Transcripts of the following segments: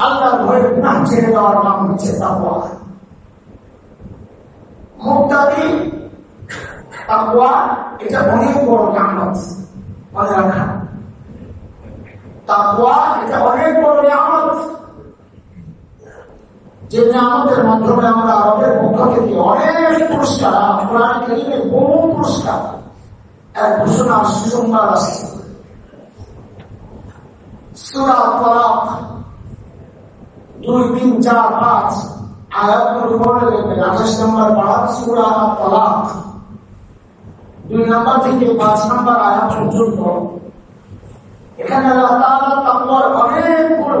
আল্লাহ নাম মুক্তাদি তাকুয়া এটা অনেক বড় কামত মনে রাখা তাকুয়া এটা অনেক বড় নিয়ামত। যে নিয়ামতের মাধ্যমে আমরা আরবের পক্ষ থেকে অনেক পুরস্কার কোরআন কারিমের বহু পুরস্কার, এক ঘোষণা সুসংবাদ আসছে। দুই, তিন, চার, পাঁচ আয়াতগুলো পড়ে দেখবেন আঠাশ নম্বর পাড়া সুরা তলাক দুই নম্বর থেকে পাঁচ নম্বর আয়াত পর্যন্ত এখানে আল্লাহ তাআলা তাকওয়ার অনেকগুলো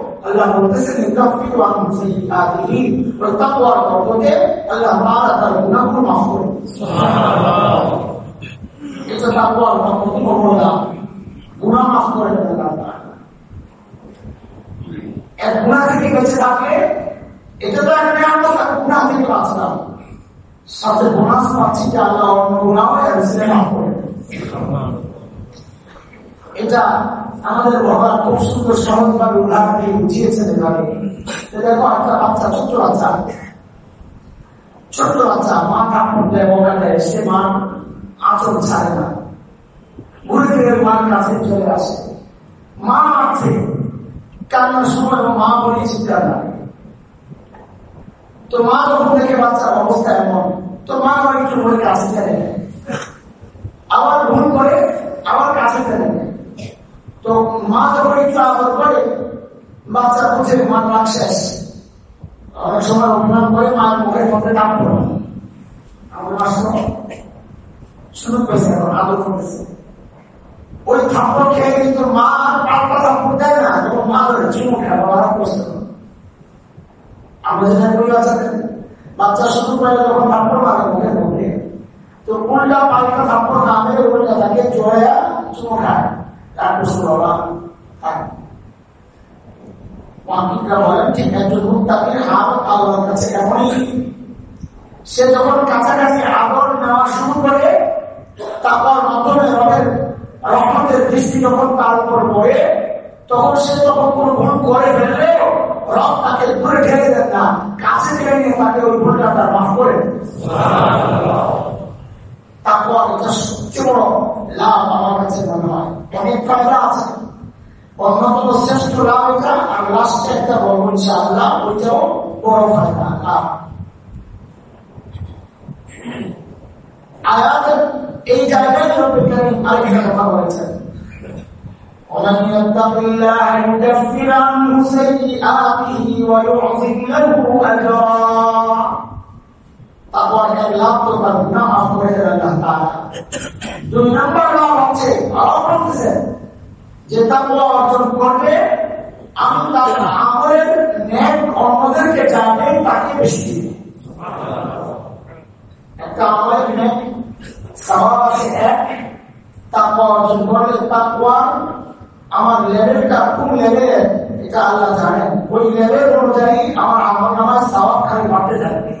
আল্লাহ বলতেছেন ইউকাফির আনহু সাইয়্যাতিহি ওই তাকওয়ার বরকতে আল্লাহ তাআলা তার গুনাহগুলো মাফ করে এটা তাকওয়ার বরকত মহল্লা গুনাহ মাফ করে দেন আল্লাহ এক গুণা থেকে বেঁচে থাকলে এটা তো এক নিয়ামত এক গুণা থেকে বাঁচলাম সাথে বোনাস পাচ্ছি যে আল্লাহ অন্য গুণাও মাফ করে এটা আমাদের বাবা খুব সুন্দর সহজভাবে উদাহরণ দিয়ে বুঝিয়েছেন এভাবে। দেখো একটা বাচ্চা ছোট্ট বাচ্চা। ছোট্ট বাচ্চা, মা কাপড় দেয় দেয়, সে মা আচর ছাড়ে না। মার কাছে চলে আসে। মা কান্নার সময় মা বলে চিৎকার লাগে তো মা যখন বাচ্চার অবস্থা এমন, তো মা আবার একটু বলে কাছে আবার ভুল করে আবার কাছে নেয় তো মা যখন একটু আদর করে বাচ্চা বুঝে মা নাক শেষ। অনেক সময় অভিমান করে মায়ের মুখের মধ্যে নাম পড়ে। আমার শোনো শুনে পেয়েছে এখন আদর করতেছে। ওই থাপ্পড় খেয়ে কিন্তু মা পাল্টা থাপ্পড় না যখন মা ধরে চুমু খায় প্রশ্ন আমরা যেটা করি আছে বাচ্চা শুরু করে যখন থাপ্পড় মারে মুখের মধ্যে তো উল্টা পাল্টা থাপ্পড় না মেরে উল্টা তাকে চুমু খায়। সে যখন কাছাকাছি আদর নেওয়া শুরু করে তারপর মাধ্যমে রবের রহমতের দৃষ্টি যখন তার উপর পড়ে তখন সে যখন কোন ভুল করে ফেললে রব তাকে দূরে ঠেলে দেন না কাছে ঠেলে নিয়ে তাকে ওই ভুলটা তার মাফ করে তারপর এটা সবচেয়ে বড় লাভ আমার কাছে মনে হয়। অনেক ফায়দা আছে অন্যতম শ্রেষ্ঠ লাভ এটা আর লাস্টে একটা বলবো ইনশাআল্লাহ ওইটাও বড় ফায়দা লাভ আয়াতের এই জায়গায় রবিকারী আরেকটা কথা বলেছেন ومن يتق الله يكفر عنه سيئاته ويعظم له اجرا তারপর লাভ অর্জন করবে একটা এক অর্জন করলে আমার লেভেলটা কোন লেভেলে, এটা আল্লাহ জানেন। ওই লেভেল অনুযায়ী আমার আমল নামায় সাওয়াব খালি বাড়তে থাকবে।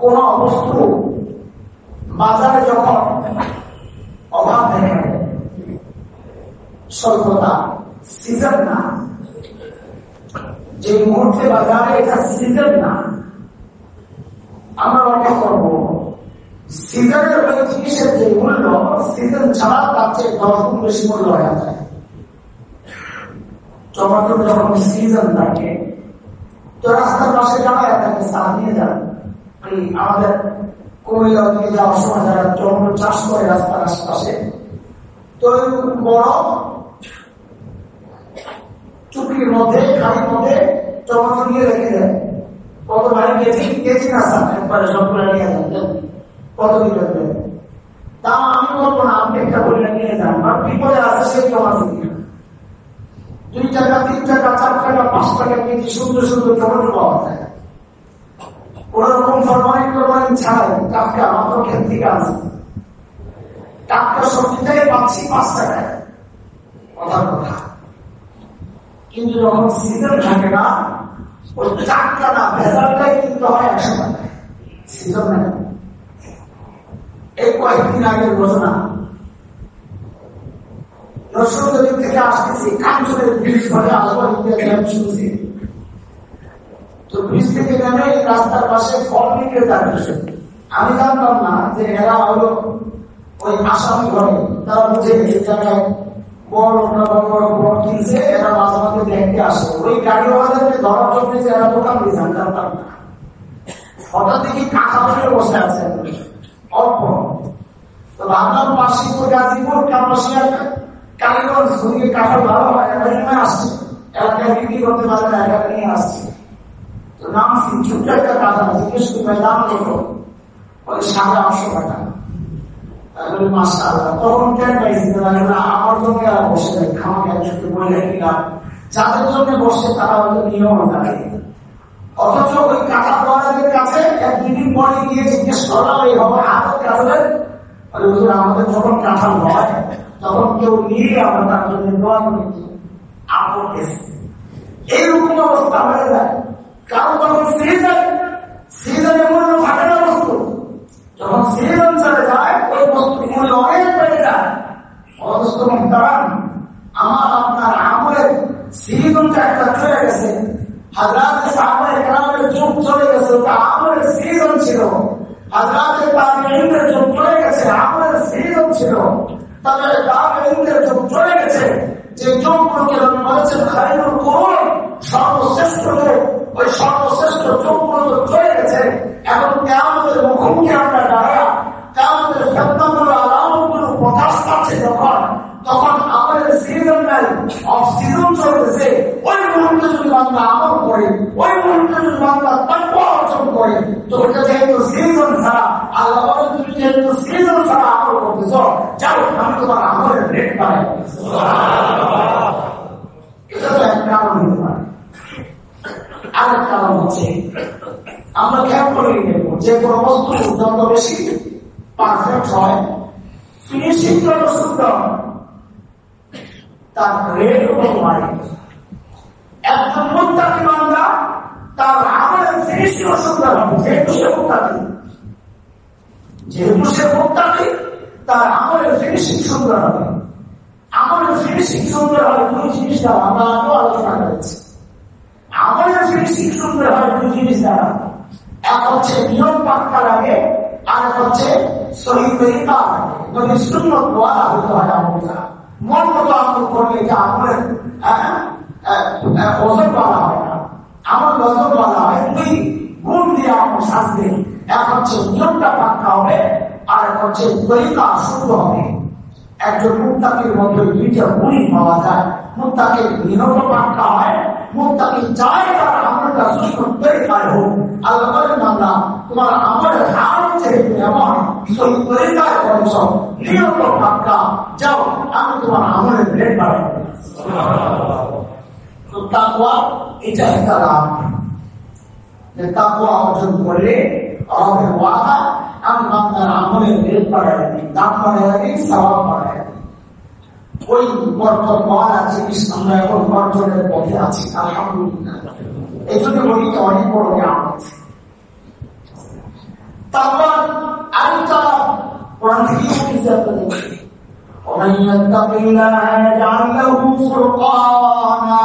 কোন বস্তু বাজারে যখন অভাব দেখা স্বল্পতা সিজন না। যে মুহূর্তে বাজারে এটা সিজন না, আমরা লক্ষ্য করব সিজনের ওই জিনিসের যে মূল্য সিজন ছাড়া তার চেয়ে দশ গুণ বেশি মূল্য হয়ে যায়। টমেটোর যখন সিজন থাকে তো রাস্তার পাশে দাঁড়ায় থাকে সার নিয়ে যান আমাদের কুমিল্লা দিকে যাওয়ার সময় যারা চাষ করে রাস্তার আশেপাশে তো বড় মধ্যে মধ্যে নিয়ে রেখে দেয় কত কেজি কেজি না স্যার? সবগুলো নিয়ে যান কত দিতে তা আমি বলব না, আপনি একটা বইটা নিয়ে যান। বা বিপদে আছে সেই দুই টাকা, তিন টাকা, চার টাকা, পাঁচ টাকা কেজি, সুন্দর সুন্দর টমেটো পাওয়া যায় কোনরকম ফরমালিন টরমালিন ছাড়াই টাটকা আমার ক্ষেত আছে টাটকা সবজি পাচ্ছি পাঁচ টাকায়। কথার কথা। কিন্তু যখন সিজন থাকে না, ওই টাটকা না, ভেজালটাই কিন্তু হয় একশো টাকায়। সিজন না এই কয়েকদিন আগের ঘটনা। নরসিংদী থেকে আসতেছি, কাঞ্চনের ব্রিজ ধরে আসব শুনছি। তো ব্রিজ থেকে নেমে রাস্তার পাশে ফল বিক্রেতা আমি জানতাম না যে এরা হলো ওই আসামি ঘরে। তারা বুঝে গেছে এরা ওই এরা জানতাম না। হঠাৎ দেখি বসে আছে। তো কালীগঞ্জ। ভালো হয় এলাকায় আসছে। এলাকায় বিক্রি করতে পারে না এলাকা নিয়ে আসছে। তো নামছি ছোট্ট একটা কাঁথা জিজ্ঞেস করবে দাম কত? ওই সাড়ে আটশো টাকা। তখন কেন আমার জন্য বসে যাদের জন্য বসে অথচ ওই কাঁথা দোয়ারের কাছে এক দুদিন পরে গিয়ে জিজ্ঞেস হবে হাতের কাজলের আমাদের যখন কাঁঠাল হয়, তখন কেউ নিয়ে আমরা তার জন্য দোয়া করি এইরকম অবস্থা হয়ে যায়। কারণ তখন সিজন, সিজনে মূল্য থাকে না বস্তু। যখন সিজন চলে যায়, ওই বস্তু মূল্য অনেক বেড়ে আমার সিজনটা একটা চলে গেছে। হাজরাত সাহাবায়ে চলে গেছে, ওটা আমলের সিজন ছিল। হাজরাত তাবিঈনদের যুগ চলে গেছে, আমলের সিজন ছিল। তবে তাবিঈনদের যুগ চলে গেছে। যে যুগগুলোকে বলেছেন খাইরুল করুন সর্বশ্রেষ্ঠ যুগ। সর্বশ্রেষ্ঠ যুগগুলো তো চলে গেছে। এখন কেমন মুখোমুখি আমরা দাঁড়া কেমন ফেতনাগুলো আলামতগুলো প্রকাশ পাচ্ছে যখন, তখন আমাদের সিজন নাই অফ সিজন চলতেছে ওই মুহূর্তে যদি বাংলা আমল করে, ওই মুহূর্তে অর্জন করে, তো সিজন ছাড়া, আল্লাহ তুমি যেহেতু সিজন ছাড়া আমল করতেছ, যাও, আমি এটা তো আরেক কারণ হচ্ছে আমরা খেয়াল করে নেব যে কোনো বস্তু যত বেশি পারফেক্ট হয়। ফিনিশিং যত সুন্দর। তার রেট বাড়ে একজন তার ফিনিশিং সুন্দর হবে, যেহেতু সে মুক্তাকি যেহেতু সে মুক্তাকি তার আমলের ফিনিশিং সুন্দর হবে। আমলের ফিনিশিং সুন্দর হবে, দুই জিনিস দ্বারা আমরা আগেও আলোচনা করেছি। ফিনিশিং সুন্দর হয় দুই জিনিস দ্বারা এক হচ্ছে নিয়ম লাগে আর এক হচ্ছে হয় মন করলে এটা আমলের ওজন বলা হয় না? ওজন বলা হয় আমল সাজবে। এক হচ্ছে নিয়মটা পাক্কা হবে, আর এক হচ্ছে তরিকা শুদ্ধ হবে। একজন মুক্তাকির মধ্যে দুইটা গুণই পাওয়া যায়। মুক্তাকে নিহত পাঠা হয় মুক্তাকি চায় তার আমলটা সুস্থ তরিকায় হোক। আল্লাহ বলেন, বান্দা, তোমার আমলের হার যেহেতু এমন সেই তরিকায় করেছ নিহত পাঠা যাও, আমি তোমার আমলের ব্রেড বাড়াই তাকুয়া এটা একটা লাভ যে তাকুয়া অর্জন করলে আমাদের ওয়াদা আমি বান্দার আমলের ব্রেড বাড়াই দিই দাম বাড়াই দিই স্বভাব বাড়াই দিই ওই বর্তমান আছে আমরা এখন অর্জনের পথে আছি আলহামদুলিল্লাহ এই জন্য বলি অনেক বড় নিয়ামত তারপর আরেকটা কোরআন থেকে ومن يتق الله يجعل له فرقانا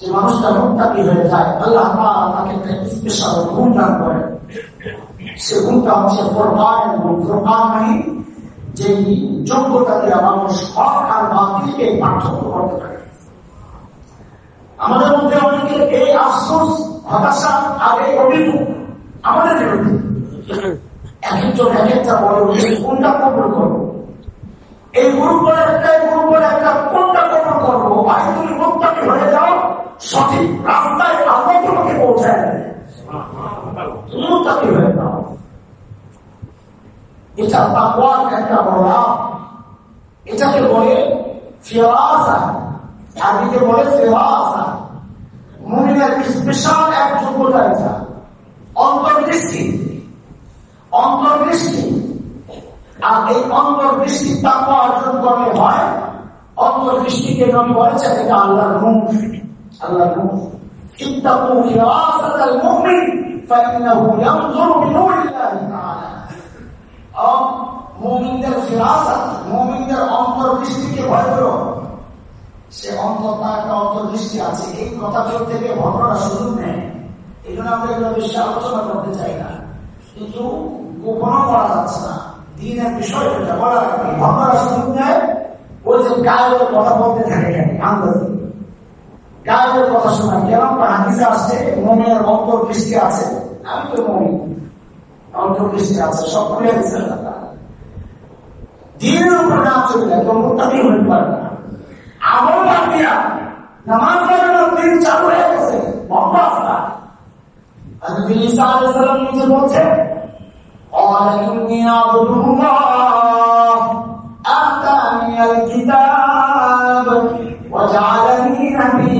যে মানুষটা মুক্তাকি হয়ে যায় আল্লাহ তাকে একটা স্পেশাল গুণ দান করে সে গুণটা হচ্ছে ফোরকান গুণ ফোরকান মানে যে যোগ্যতা দিয়ে মানুষ হক আর বাতিলকে পার্থক্য করতে পারে। আমাদের মধ্যে অনেকে এই আফসোস, হতাশা আর এই অভিযোগ আমাদের বিরুদ্ধে একজন এক একটা বড় কোনটা কবল করব? এই গ্রুপের একটা গ্রুপের একটা কোনটা কবল করব? ভাই তুমি হয়ে যাও, সঠিক রাস্তায় আল্লাহ তোমাকে পৌঁছায় তুমি মুতাকি হয়ে এটা তাকওয়ার একটা বড় এটাকে বলে ফিরাসা বলে ফিরাসা মুমিনের স্পেশাল এক যোগ্যতা এটা অন্তর্দৃষ্টি অন্তর্দৃষ্টি আর এই অন্তর্দৃষ্টি তাকওয়া অর্জন করলে হয় অন্তর্দৃষ্টিকে নবী বলেছেন এটা আল্লাহর মুখ আল্লাহর মুখ ইত্তাকু فإنه ينظر بنور الله تعالى মোমিনদের ফিরাসাত মোমিনদের অন্তর্দৃষ্টিকে ভয় করো সে অন্তর্তা একটা অন্তর্দৃষ্টি আছে এই কথাগুলো থেকে ভগ্নরা সুযোগ নেয় এই জন্য আমরা এগুলো বেশি আলোচনা করতে চাই না কিন্তু গোপনও করা যাচ্ছে না দিনের বিষয় এটা বলা রাখবে ভগ্নরা সুযোগ নেয় ওই যে গায়ের কথা বলতে থাকে কেন আন্দাজে গায়ের কথা শোনা কেন হাদিসে আসছে মনের অন্তর্দৃষ্টি আছে আমি তো মমিন অন্তর্দৃষ্টি আছে সব খুলে দিচ্ছে দিনের উপর না চললে তো মোটামি হতে পারবে না আমল বাদ দিয়া নামাজ পড়ানোর দিন চালু হয়ে গেছে বন্ধ আসা নবী ঈসা আলাইহিস সালাম নিজে বলছেন قال إني عبد الله آتاني الكتاب وجعلني نبيا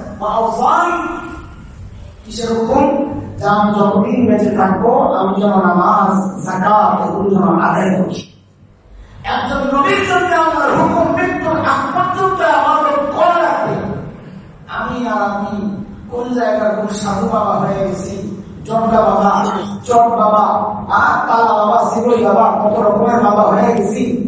কিসের হুকুম? যে আমি যতদিন বেঁচে থাকব, আমি যেন আমার হুকুম রাখবে। আমি আর আপনি কোন জায়গায় কোন সাধু বাবা হয়ে গেছি? জন্ডা বাবা চট আর তালা বাবা সিবই বাবা, কত রকমের বাবা হয়ে গেছি?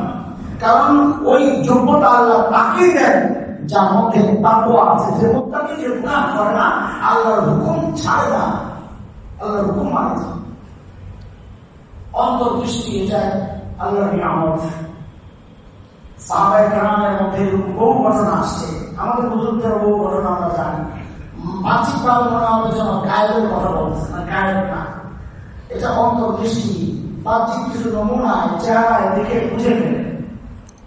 কারণ ওই যোগ্যতা আল্লাহ তাকেই দেন যার মধ্যে তাকুয়া আছে। যে মুক্তাকি যে গুণাহ করে না, আল্লাহর হুকুম ছাড়ে না। আল্লাহর হুকুম মানে অন্তর্দৃষ্টি এটা আল্লাহর নিয়ামত। সাহাবাই গ্রামের মধ্যে বহু ঘটনা আসছে। আমাদের বুজুর্গের বহু ঘটনা আমরা জানি। বাহ্যিকভাবে মনে হবে যেন গায়েবের কথা বলছে না, গায়েব না। এটা অন্তর্দৃষ্টি বাহ্যিক কিছু নমুনা চেহারায় দেখে বুঝে নেবে।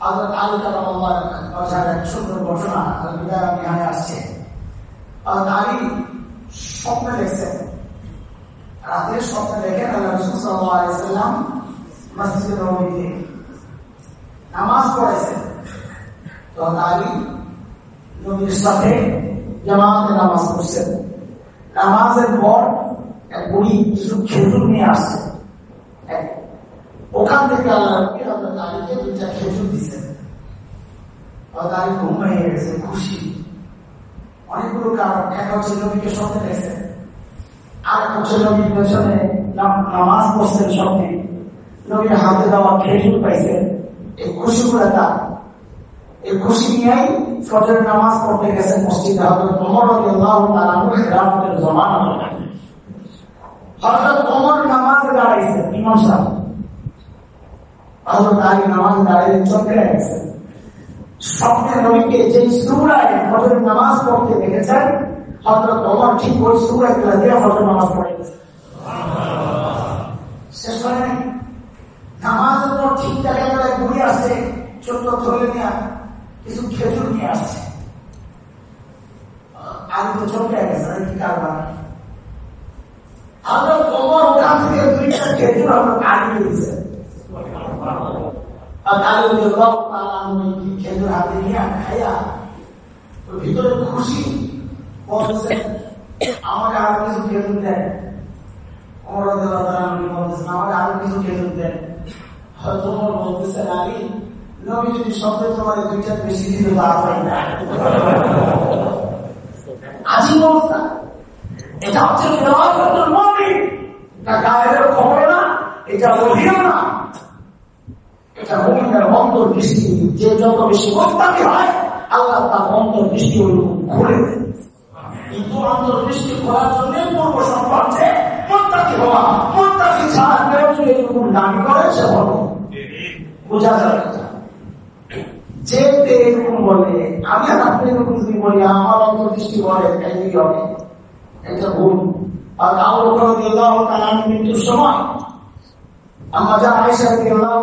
আল্লাহ আলী বাসার এক সুন্দর ঘটনা আসছে। আলী স্বপ্নে দেখছেন। রাতে স্বপ্নে দেখেন নামাজ পড়েছেন। তো আলী নবীর সাথে জামাতে নামাজ পড়ছেন। নামাজের পর এক বুড়ি কিছু খেজুর নিয়ে আসছে। ওখান থেকে আল্লাহ আলীকে দুইটা খেজুর দিচ্ছেন আলী ঘুম গেছে, খুশি। অনেকগুলো নামাজ খুশি নিয়েই ফজর নামাজ পড়তে গেছেন মসজিদে। হজরত ওমর নামাজে দাঁড়াইছেন ইমাম আলী কিছু খেজুর নিয়ে আসছে আমি তো চমকে গেছে কি আমরা থেকে দুইটা খেজুর আমরা কাটি দিয়েছে খেজুর হাতে নিয়ে খাইয়া ভিতরে খুশি বলছে আমাকে আরও কিছু খেজুর দেয় আমাকে আরও কিছু খেজুর দেয় হয়তো বলতেছেন আমি নবী যদি শব্দ তোমার দুইটা বেশি দিল লাভ হয় না আজীব অবস্থা এটা হচ্ছে খবর না এটা অভিও না এটা মমিনের অন্তর দৃষ্টি। যে যত বেশি মোস্তাকি হয়, আল্লাহ তার অন্তর দৃষ্টি ওইরকম খুলে দেয়। কিন্তু অন্তর্দৃষ্টি করার জন্য পূর্ব সম্পর্কে মোত্তাকি হওয়া, মোত্তাকি ছাড়া কেউ দাবি করে, সে বলো বোঝা যাবে যে এরকম বলে, আমি আর আপনি এরকম যদি বলি, আমার অন্তর্দৃষ্টি বলে, তাই হবে। এটা ভুল। আর আবু বকর রাদিয়াল্লাহু তাআলা মৃত্যুর সময় আম্মা জান আয়েশা রাদিয়াল্লাহু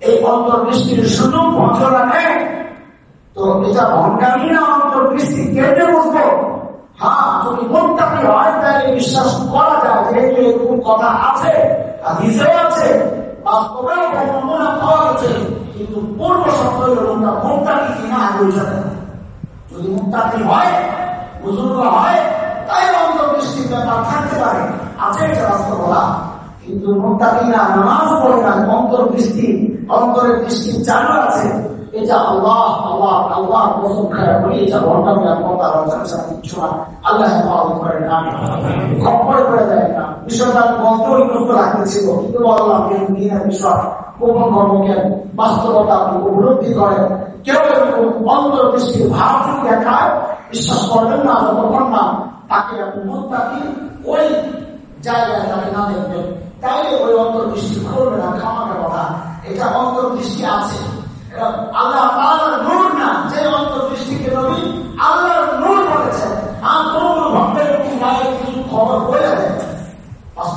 এই অন্তর্দৃষ্টির সুযোগ বঞ্চনা নেই তো এটা ভণ্ডামি না অন্তর্দৃষ্টি? কেটে বুঝব? হ্যাঁ যদি হয় বিশ্বাস করা যায় এরকম কথা আছে আছে কিন্তু পূর্ব শব্দ কিনা যদি মোত্তাকি হয়, বুজুর্গ হয় তাই অন্তর্দৃষ্টির ব্যাপার থাকতে পারে। আছে এটা বাস্তবতা কিন্তু মোত্তাকিরা নামাজ পড়ে না অন্তর্দৃষ্টি অন্তরের দৃষ্টি চালু আছে। এটা করে বাস্তবতা উপলব্ধি কেউ এরকম অন্তর্দৃষ্টির ভাব দেখায়, বিশ্বাস করবেন না, যতক্ষণ না তাকে ওই জায়গায় তাকে না দেখবেন তাইলে ওই অন্তর্দৃষ্টি করবে না খামাকে কথা এটা অন্তর্দৃষ্টি আছে। আল্লাহ যে অন্তর্দৃষ্টিকে বলেছেন। খবর হয়ে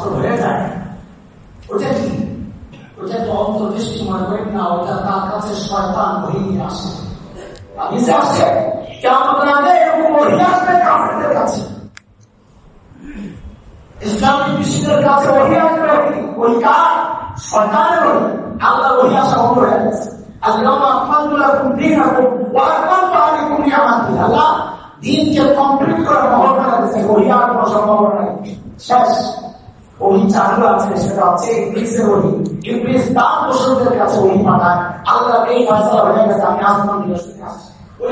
হয়ে যায়। না, ওটা তার কাছে কেমন আগে এরকম কাছে। ইসলামিক বিশ্বের কাছে বহি আসবে ওই কার সরকারের আল্লাহ ওই আসা বন্ধ হয়ে গেছে। দিনকে কমপ্লিট করার করে ওই আর কোনো আছে আল্লাহ এই ফয়সলা হয়ে আমি আসমান আসছি। ওই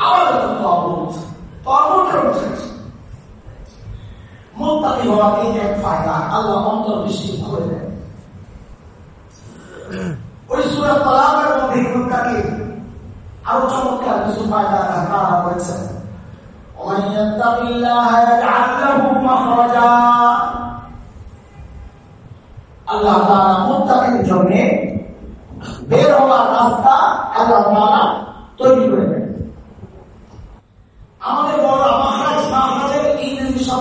আবার তো অবরোধ অবরোধের উঠেছে মোত্তাকি হওয়া এই এক ফায়দা আল্লাহ অন্তর্দৃষ্টি করে দেন ওই সুরা তলাকের মধ্যে মুত্তাকি আরো চমৎকার কিছু ফায়দা তারা করেছেন ومن يتق الله يجعل له مخرجا আল্লাহ তাআলা মুত্তাকির জন্য বের হওয়ার রাস্তা আল্লাহ তাআলা তৈরি করে দেন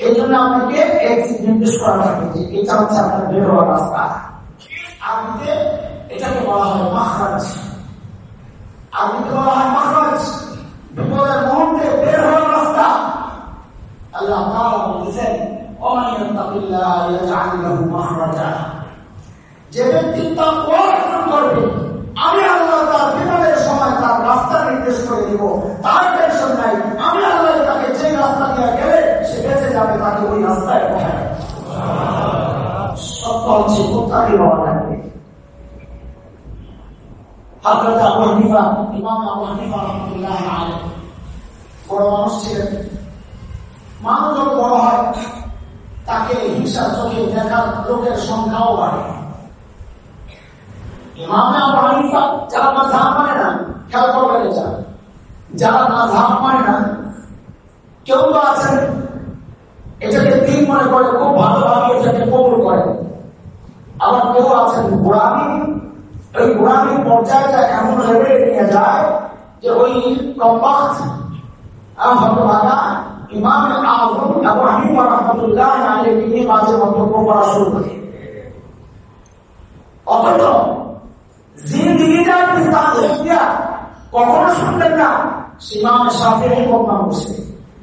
এই জন্য আপনাকে থাকে যে রাস্তা। আরবিতে এটাকে বলা হয় মাহরাজ আরবিতে বলা হয় বিপদের মুহূর্তে বের রাস্তা। আল্লাহ তাআলা বলেছেন লাহু মাখরাজা। যে ব্যক্তি তাকওয়া করবে, আমি আল্লাহ তার বিপদের সময় তার রাস্তা নির্দেশ করে দিব। তার টেনশন নাই আমি আল্লাহ তাকে যে রাস্তা দিয়ে গেলে সে বেঁচে যাবে তাকে ওই রাস্তায় তাকে হিংসার চোখে দেখার লোকের সংখ্যাও বাড়ে। ইমামে হানিফা যারা মানে না, খেয়াল করবেন যারা মাঝহাব মানে না, কেউ আছেন এটাকে দিন মনে করে খুব ভালোভাবে এটাকে কবুল করে। আবার কেউ আছেন, গোড়ামি। ওই গোড়ামি পর্যায়টা এমন লেভেলে নিয়ে যায় যে ওই দিয়া কখনো শুনলেন না ইমাম শাফিঈ বদনাম করছে।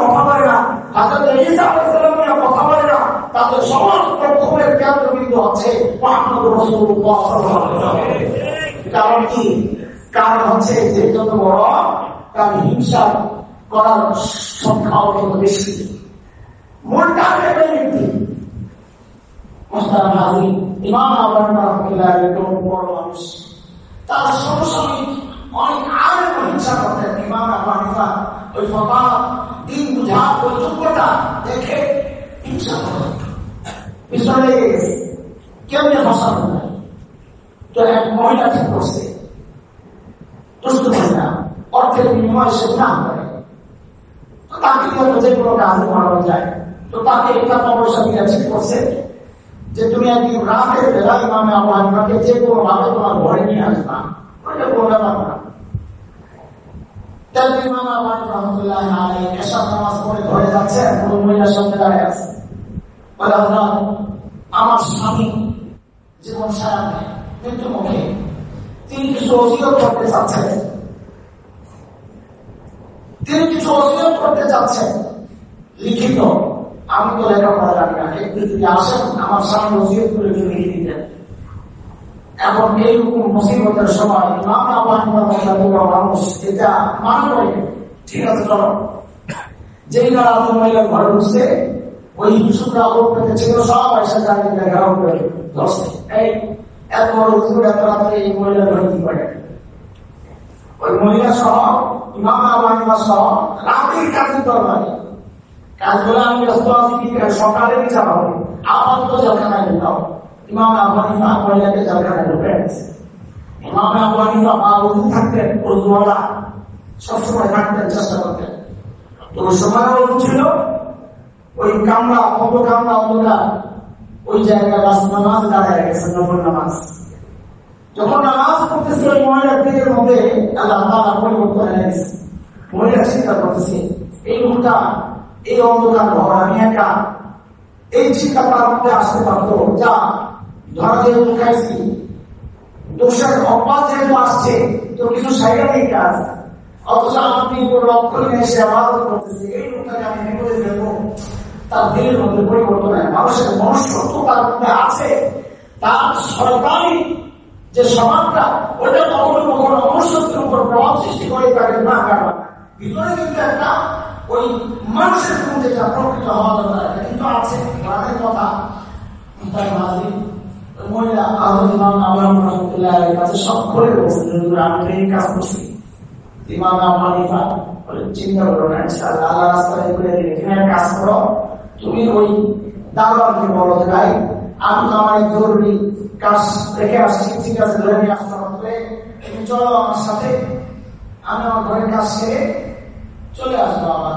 কথা বলে না, হয়তো ঈসা আলাইসালাম নিয়ে কথা বলে না, তাদের সমস্ত ক্ষোভের কেন্দ্রবিন্দু আছে কি? কারণ হচ্ছে যে বড় তার হিংসা করার সংখ্যাও তত বেশি। মূল টার্গেট ব্যক্তি মোস্তারাম হাজি ইমাম আবরণ বড় মানুষ। তার সমসাময়িক তো অর্থের বিনিময়ে সে না করে তাকে দিয়ে যে কোনো কাজ যায় তো তাকে এটা দিয়ে ঠিক করছে যে তুমি একদিন রাতের বেলা ইমামে আবু যে কোনো ভাবে তোমার ঘরে নিয়ে আসবা আমার। স্বামী জীবন সারা মৃত্যু মুখে। তিনি কিছু অভিযোগ করতে চাচ্ছেন তিনি কিছু অভিযোগ করতে চাচ্ছেন লিখিত, আমি তো লেখাপড়া জানি না একটু যদি আসেন, আমার সামনে অভিযোগ করে লিখে এখন এইরকম মুসিবতের সময় নানা মানুষ, এটা ঠিক আছে যেই না রাতে মহিলার ঘরে ঢুকছে, ওই এই এই করে? ওই মহিলা সকালে হবে। আপাতত জেলখানায় ইমাম আবাহিমা মহিলাকে জেলখানায় ঢুকে গেছে ইমাম আবাহিমা মা উজু থাকতেন উর্দুওয়ালা সবসময় থাকতেন, চেষ্টা করতেন। তো সময় ছিল, ওই কামরা অত কামরা অন্ধকার, ওই জায়গায় নফল নামাজ। যখন নামাজ পড়তেছে, ওই মহিলার দিকের মধ্যে আল্লাহ তালা পরিবর্তন এনেছে মহিলা চিন্তা করতেছে, এই মুহূর্তে এই অন্ধকার আমি একা। এই চিন্তা তার মধ্যে আসতে পারতো, যা অথচ আপনি কোনো লক্ষ্য নিয়ে এই তার দিলের মধ্যে মানুষের মনুষ্যত্ব তার মধ্যে আছে। তার সরকারি যে সমাজটা ওটা কখনো কখনো মনুষ্যত্বের উপর প্রভাব সৃষ্টি করে তাকে না কাটা ভিতরে কিন্তু একটা ওই মানুষের গুণ যেটা প্রকৃত হওয়া দরকার কিন্তু আছে। কথা তাই মাঝি মহিলা আহমদ ইমাম আবরাম কাজ করছি। ইমাম আবরাম চিন্তা করো না আল্লাহ রাস্তায় করে এখানে কাজ করো, তুমি ওই দারোয়ানকে বলো যে, ভাই, আমি আমার জরুরি কাজ রেখে আসছি, ঠিক আছে, ধরে চলো আমার সাথে। আমি আমার ঘরের কাজ সেরে চলে আসব আবার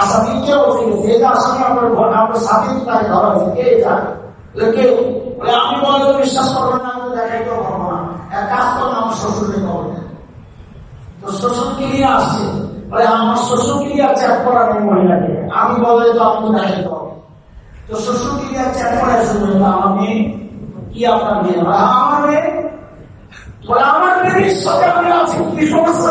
আসামি কে বসে গেছে এই যে হয়েছে কে এটা? কে? বলে আপনি বলে বিশ্বাস করবেন না, আমি তো শ্বশুর কি নিয়ে আসছে? বলে আমার শ্বশুর কি আর চেক করা নেই মহিলাকে। আমি বলে তো শ্বশুর কি আর চেক করা শুরু মেয়ে, কি আপনার মেয়ে? আমার মেয়ে। বলে, আমার আমি আছি। কি সমস্যা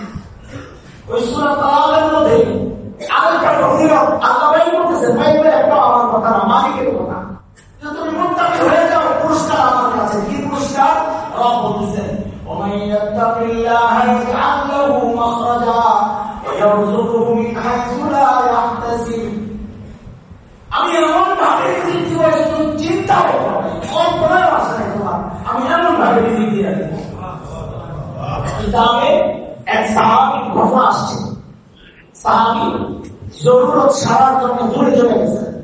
ওই সূরা তালাকের মধ্যে আরেকটা ফজিলত আল্লাহ ভাই বলতেছেন ভাই ভাই একটা আমার কথা না মালিকের কথা তুমি মুত্তাকি হয়ে যাও পুরস্কার আমার কাছে কি পুরস্কার রব বলতেছেন ومن يتق الله يجعل له مخرجا ويرزقه من حيث لا يحتسب আমি এমন ভাবে সৃষ্টি করে চিন্তা করবো কল্পনায় আসে না তোমার আমি এমন ভাবে রিজিক দিয়ে রাখবো কিতাবে এক সাহাবি ঘটনা আসছে। সাহাবি জরুরত সারার জন্য দূরে চলে গেছে।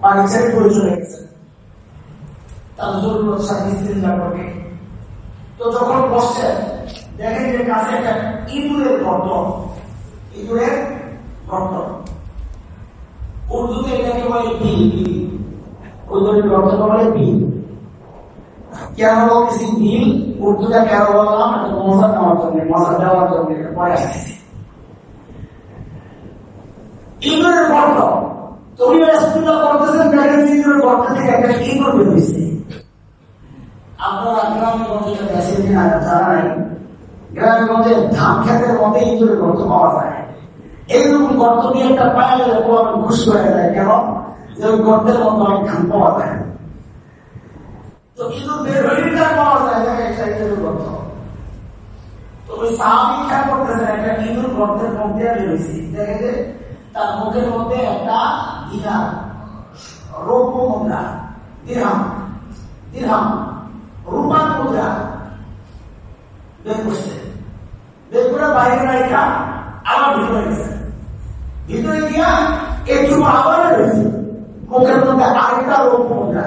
বাড়ি ছেড়ে দূরে চলে গেছে। তার জরুরত সাথে চিন্তা করবে তো যখন বসছে দেখেন যে কাছে একটা ইঁদুরের গর্ত। ইঁদুরের গর্ত। উর্দুতে এটাকে বলে বিল বিল। উর্দুর গর্ত বলে বিল। কেন বলতেছি বিল উর্দুটা কেন বললাম এটা মজা নেওয়ার জন্য মজা দেওয়ার জন্য পরে আসতেছি। ইঁদুরের গর্ত তুমি করতেছেন গর্ত থেকে একটা ধান খেতের মধ্যে গর্ত পাওয়া যায়। গর্ত একটা ঘুষ হয়ে যায় কেন? গর্তের মতো অনেক ঘাম পাওয়া যায়। তো কিন্তু বের হইটা পাওয়া যায় না একটা ইঁদুর গর্ত তো ওই সাহাবি খেয়াল করতেছেন একটা ইঁদুর গর্তের মধ্যে রয়েছে দেখে যে তার মুখের মধ্যে একটা দিনার রৌপ্য মুদ্রা দিরহাম দিরহাম রূপার মুদ্রা বের করছে। বের করে বাইরে রাখা আবার ভিতরে গেছে। গিয়া একটু আবার মুখের মধ্যে আরেকটা রৌপ্য মুদ্রা।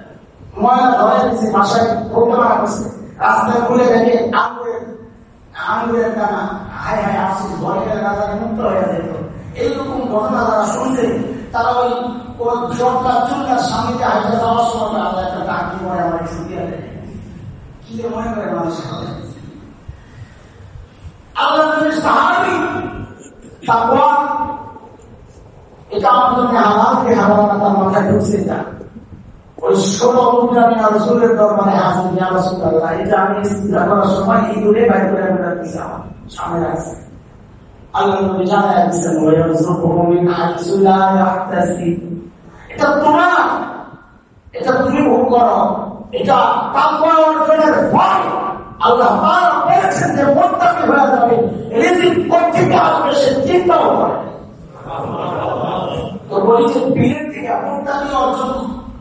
ময়লা ধরে দিচ্ছে বাসায় বলতে পারা রাস্তায় খুলে দেখে আঙুরের আঙুরের টানা হাই হাই আসছে ঘরে গেলে মুক্ত হয়ে যেত। এইরকম ঘটনা যারা শুনছে, তারা ওই কোন জটলা চুলকার স্বামীকে হাইতে যাওয়ার সময় আল্লাহ একটা ডাক মনে আমার ছুটি আছে কি যে মনে করে মানুষের আল্লাহ নবীর সাহাবি, তারপর এটা আমার হালালকে হালাল তার মাথায় ঢুকছে এটা। ওই ষোলো অনুগ্রামী রসুলের দরবারে হাজির, ইয়া এটা আমি চিন্তা করার সময় এই করে আমি সামনে রাখছি। আল্লাহ নবী জানায় দিচ্ছেন ওয়ারযুকুহু মিন হাইসু লা ইয়াহতাসিব এটা তোমার, এটা তুমি সে চিন্তাও করে তো বলি যে থেকে মুত্তাকি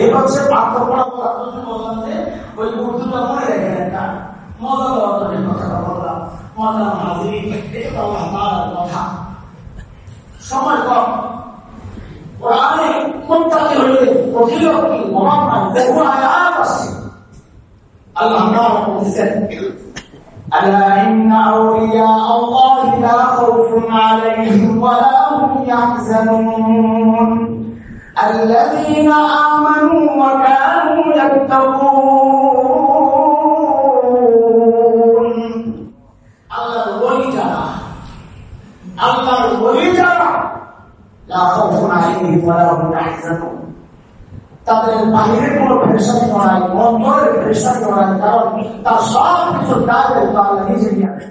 এই হচ্ছে পার্থক্য বললাম যে ওই উর্দুটা মনে রেখে একটা মজা দেওয়ার কথাটা বললাম মজা হাজির এটা আল্লাহ কথা সময় কম কোরআনে মুত্তাকি হলে ফজিলত কি মহান নাই বহু আয়াত আছে আল্লাহ তাআলা বলেছেন ألا إن أولياء الله لا خوف عليهم ولا هم يحزنون الذين آمنوا وكانوا يتقون الله الولي আল্লাহর বলি যারা তাদের বাহিরে কোন পেরেশানি করায় অন্তরের পেরেশানি করায় কারণ তার সব কিছু দায়িত্ব আল্লাহ নিজে নিয়ে আসে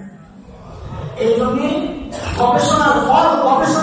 এই জন্য গবেষণার ফল গবেষণার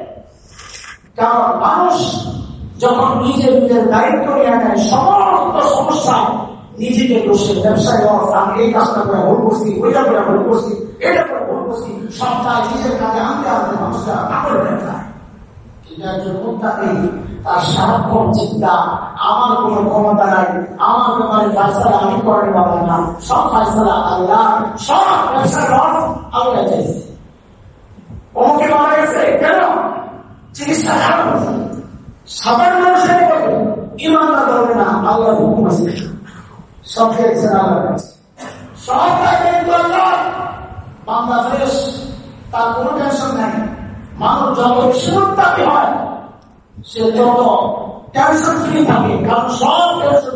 কারণ মানুষ যখন নিজের নিজের দায়িত্ব নিয়ে নেয়, সমস্ত সমস্যা নিজেকে দোষে ব্যবসায় আমি এই কাজটা করে ভুল করছি, ওইটা করে ভুল করছি, এটা করে ভুল করছি, সবটা নিজের কাজে আনতে আনতে মানুষটা সারাক্ষণ চিন্তা, আমার কোন ক্ষমতা নাই, আমার ব্যাপারে ফাইসলা আমি করে পাবো না, সব ফাইসলা আল্লাহ, সব ব্যবসার লস কেন? খারাপ হয়েছে সাধারণ মানুষের বলে ইমানদার ধরবে না আল্লাহ হুকুম আছে। সব খেয়েছেন আল্লাহ সবটাই কিন্তু আল্লাহ বাংলাদেশ তার কোন টেনশন নাই। মানুষ যত বেশি হয়, সে যত টেনশন ফ্রি থাকে, কারণ সব টেনশন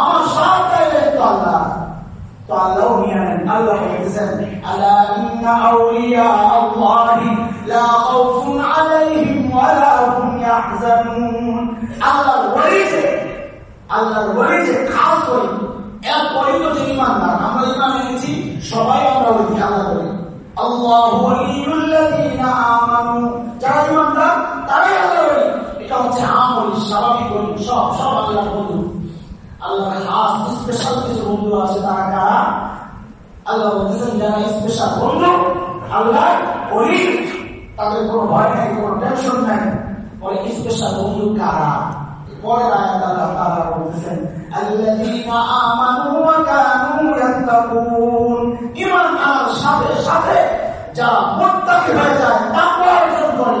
আমার সব দায়িত্ব আল্লাহ তো আল্লাহ নিয়ে নেন আল্লাহ বলতেছেন আলা ইন্না আউলিয়া আল্লাহি লা খাউফুন আলাইহিম ওয়া লা হুম ইয়াহজানুন আল্লাহর ওলি যে আল্লাহর ওলি যে খাস ওলি এক ওলি তো যে ইমানদার আমরা ইমান এনেছি সবাই আমরা ওলি আল্লাহ বলি আল্লাহ ওলিউল্লাযীনা আমানু যারা ইমানদার তারাই আল্লাহ ওলি এটা হচ্ছে আমল স্বাভাবিক ওলি সব সব আল্লাহর বন্ধু আল্লাহর খাস স্পেশাল কিছু বন্ধু আছে তারা কারা? আল্লাহ বলতেছেন যারা স্পেশাল বন্ধু। আল্লাহ ওলি তাদের কোনো ভয় নাই, কোনো টেনশন নাই। পরে স্পেশাল বন্ধু কারা? পরে আয়াত আল্লাহ তাআলা বলতেছেন, আল্লাযীনা আমানু ওয়া সাথে সাথে যারা মুত্তাকি যায় তাকওয়া অর্জন করে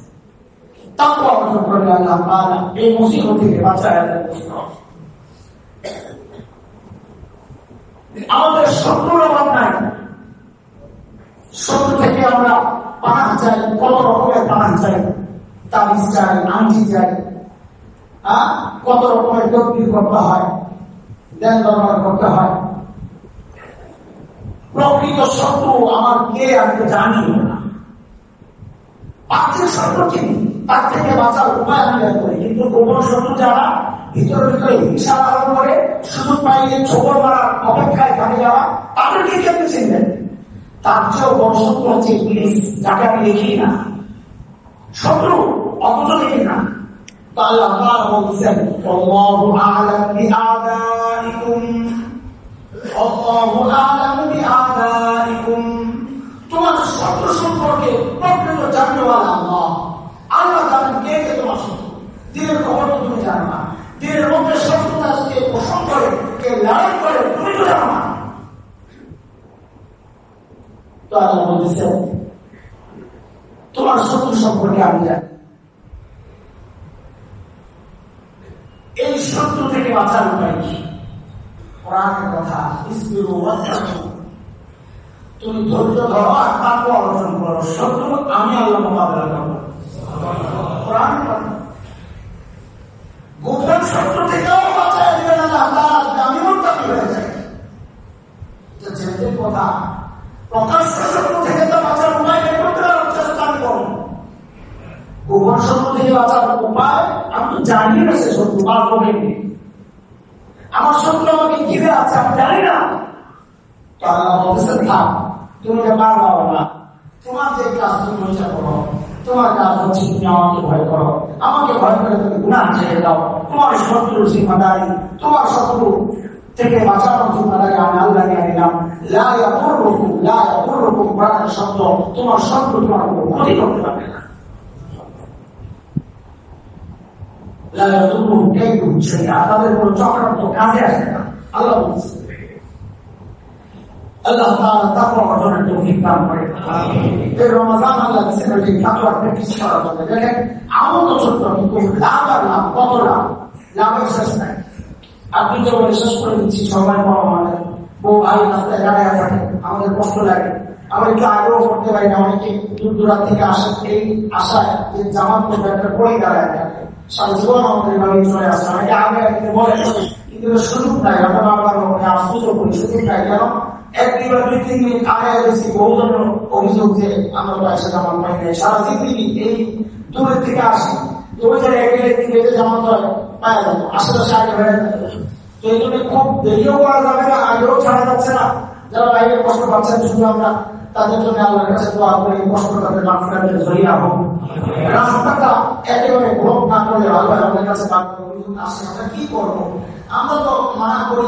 তাকওয়া অর্জন করলে আল্লাহ এই থেকে বাঁচায় আমাদের নাই। থেকে আমরা পানা চাই, কত রকমের পানা চাই, তাবিজ চাই চাই কত রকমের করতে হয়, দেন দরবার করতে হয়। প্রকৃত শত্রু আমার কে আমি জানি না। শত্রু চিনি তার থেকে বাঁচার উপায় আমি বের করি। কিন্তু গোপন শত্রু যারা ভিতরে ভিতরে হিংসা পালন করে, সুযোগ পাইলে ছোবর মারার অপেক্ষায় থাকে যারা, তাদেরকে কেমনি চিনবেন তার চেয়েও বড় শত্রু হচ্ছে ইংলিশ যাকে আমি দেখি না। শত্রু অথচ দেখি না। বলছেন আল্লাহু আ'লাম সম্পর্কে প্রকৃত জাননেওয়ালা আল্লাহ আল্লাহ জানেন কে কে তোমার শত্রু। দিনের খবর তো তুমি জানো না। দিনের মধ্যে শত্রুতা কে পোষণ করে, কে লড়াই করে, তুমি তো জানো না। তো আল্লাহ বলতেছেন তোমার শত্রু সম্পর্কে আমি জানি। এই শত্রু থেকে বাঁচার উপায় কি? কথা ওয়াত্তাকু তুমি ধৈর্য ধরো আর তাকওয়া অর্জন করো। শত্রু আমি আল্লাহ মোকাবেলা করব। গোপন শত্রু থেকেও তো বাঁচার আমার শত্রু আমাকে ঘিরে আছে, আমি জানি না। তো আল্লাহ বলতেছেন থাক তুমি যে পারবা না। তোমার যে কাজ তুমি করো। তোমার কাজ হচ্ছে তুমি আমাকে ভয় করো। আমাকে ভয় করে তুমি গুণা ছেড়ে দাও। তোমার শত্রুর জিম্মাদারি, তোমার শত্রু থেকে বাঁচানোর শব্দ। তোমার শত্রু তোমার কোনো ক্ষতি করতে পারবে না। লায়া আল্লাহ বলছে কত মানে। আমাদের কষ্ট লাগে। আমরা একটু আগ্রহ করতে পারি না, অনেকে দূর দূরান্ত থেকে আসে, এই আশায় যে জামাত করবে একটা পড়ে দাঁড়ায় সারা জীবন আমাদের বাড়ি চলে আসে। অনেকে আগে বলে, কিন্তু সুযোগ নাই। আমরা বারবার আশ্চর্য করি, সুযোগ নাই কেন? একদিন বা দুই তিন মিনিট আগে গেছি বহুজন অভিযোগ যে আমরা পয়সা সারা জিন্দগি এই দূরের থেকে আসি। ওই জায়গায় গেলে তিন বেজে হয় আশেপাশে আগে এই জন্য খুব দেরিও করা যাবে না, আগেও ছাড়া যাচ্ছে না। যারা বাইরে কষ্ট পাচ্ছেন শুধু আমরা তাদের জন্য আল্লাহর কাছে করি, কষ্ট তাদের মাফিরাতে জড়িয়ে হোক রাস্তাটা আমাদের কাছে আসে কি করব? আমরা তো মানা করি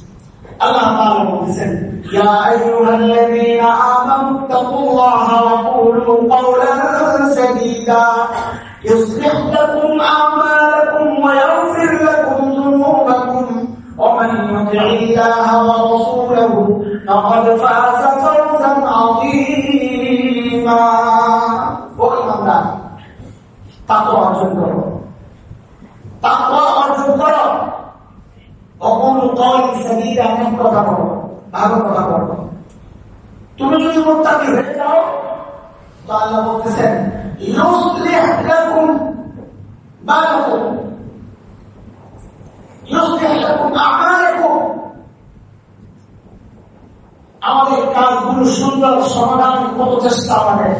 الله تعالى سن يا أيها الذين آمنوا اتقوا الله وقولوا قولا سديدا يصلح لكم أعمالكم ويغفر لكم ذنوبكم ومن يطع الله ورسوله فقد فاز فوزا عظيما. وإمام تقوى কল সাদিদা এমন কথা বলো, ভালো কথা বলো। তুমি যদি মোত্তাকি হয়ে যাও, তো আল্লাহ বলতেছেন, ইউসলিহ লাকুম, বালাকুম। ইউসলিহ লাকুম আমালাকুম। আমাদের কাজগুলো সুন্দর, সমাধান, কত চেষ্টা আমাদের।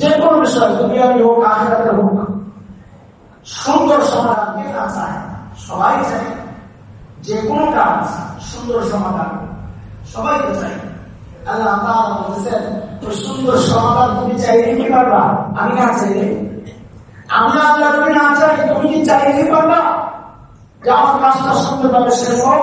যে কোনো বিষয়, দুনিয়াবি হোক, আখেরাতে হোক, সুন্দর সমাধান কে চায়? সবাই চাই যে কোনো কাজ সুন্দর সমাধান। সবাই তো চাই আল্লাহ তাআলা বলতেছেন ওই সুন্দর সমাধান তুমি চাইলে কি পারবা, আমি না চাইলে? আমি আল্লাহ তুমি না চাই, তুমি কি চাইলে কি পারবা? যে আমার কাজটা সুন্দরভাবে শেষ হোক।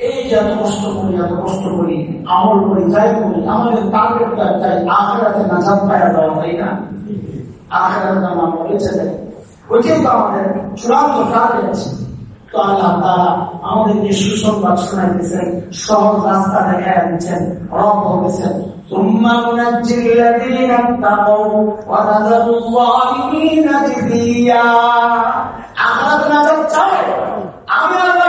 এই যে এত কষ্ট করি এত কষ্ট করি আমল করি যাই করি আমাদের টার্গেটটা চাই আখেরাতে নাজাত পাওয়া যাওয়া তাই না আখেরাতে নাম বেঁচে দেয় ওইটাই তো আমাদের চূড়ান্ত টার্গেট তো আল্লাহ তারা আমাদেরকে সুসংবাদ শোনাই দিচ্ছেন সহজ রাস্তা দেখা দিচ্ছেন রব বলেছেন ثم ننجي الذين اتقوا ونذر الظالمين جثيا আখরাত নাজাত চাও আমি আল্লাহ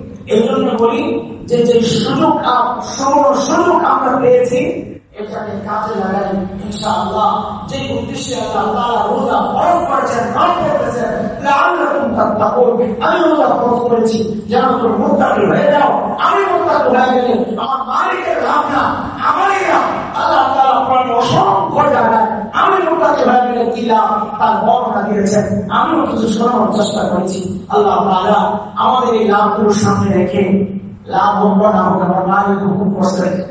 এই জন্য বলি যে যে সুযোগ সুযোগ আমরা পেয়েছি, এটাকে কাজে লাগাই উদ্দেশ্যে আমি করেছি। আমার মালিকের লাভ না, আমারই আল্লাহ অসংখ্য তার দিয়েছেন আমিও কিছু শোনানোর চেষ্টা করেছি আল্লাহ তাআলা আমাদের এই লাভগুলো সামনে রেখে লাভ হোক না হোক আমার মালিক হুকুম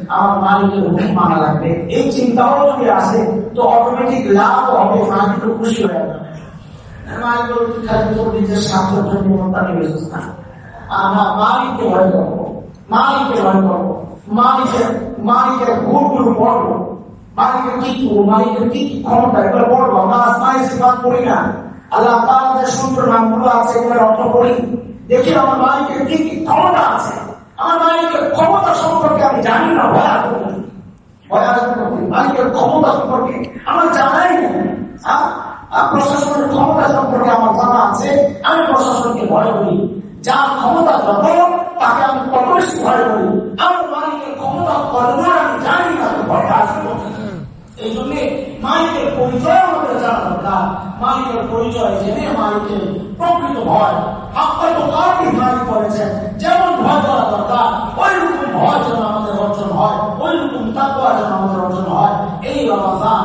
আমার মালিকের হুকুম মানা লাগবে এই চিন্তাও যদি আসে তো অটোমেটিক লাভ হবে মালিক খুশি হয়ে যাবে নিজের স্বার্থের না আমরা মালিককে ভয় করব মালিককে ভয় করব মালিকের মালিকের ভুলগুলো পড়ব। মালিকের কি মালিকের কি কি ক্ষমতা, এগুলো পড়ব। আমরা আসমাই সিফাত পড়ি না। আল্লাহ তাআলার সুন্দর নামগুলো আছে এগুলোর অর্থ পড়ি দেখি আমার মালিকের কি কি ক্ষমতা আছে। আমার মালিকের ক্ষমতা সম্পর্কে আমি জানি না করি করি মালিকের ক্ষমতা সম্পর্কে আমার জানাই নেই। প্রশাসনের ক্ষমতা সম্পর্কে আমার জানা আমি প্রশাসনকে ভয় করি। ক্ষমতা তাকে আমি ভয় করি। আমার মালিকের পরিচয় আমাদের জানা প্রকৃত ভয় আপনার তো কারটি মালিক করেছেন যেমন ভয় করা দরকার ওই রকম ভয় যেন আমাদের অর্জন হয় ওই রকম তাকুয়া যেন আমাদের অর্জন হয় এই রমাজান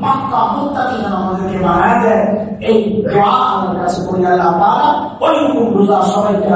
ওই রকম পাক্কা মুক্তাকে যেন আমাদেরকে বানায় দেয় এই দোয়া আমাদের কাছে করি আল্লাহ তারা ওই রকম রোজা সবাইকে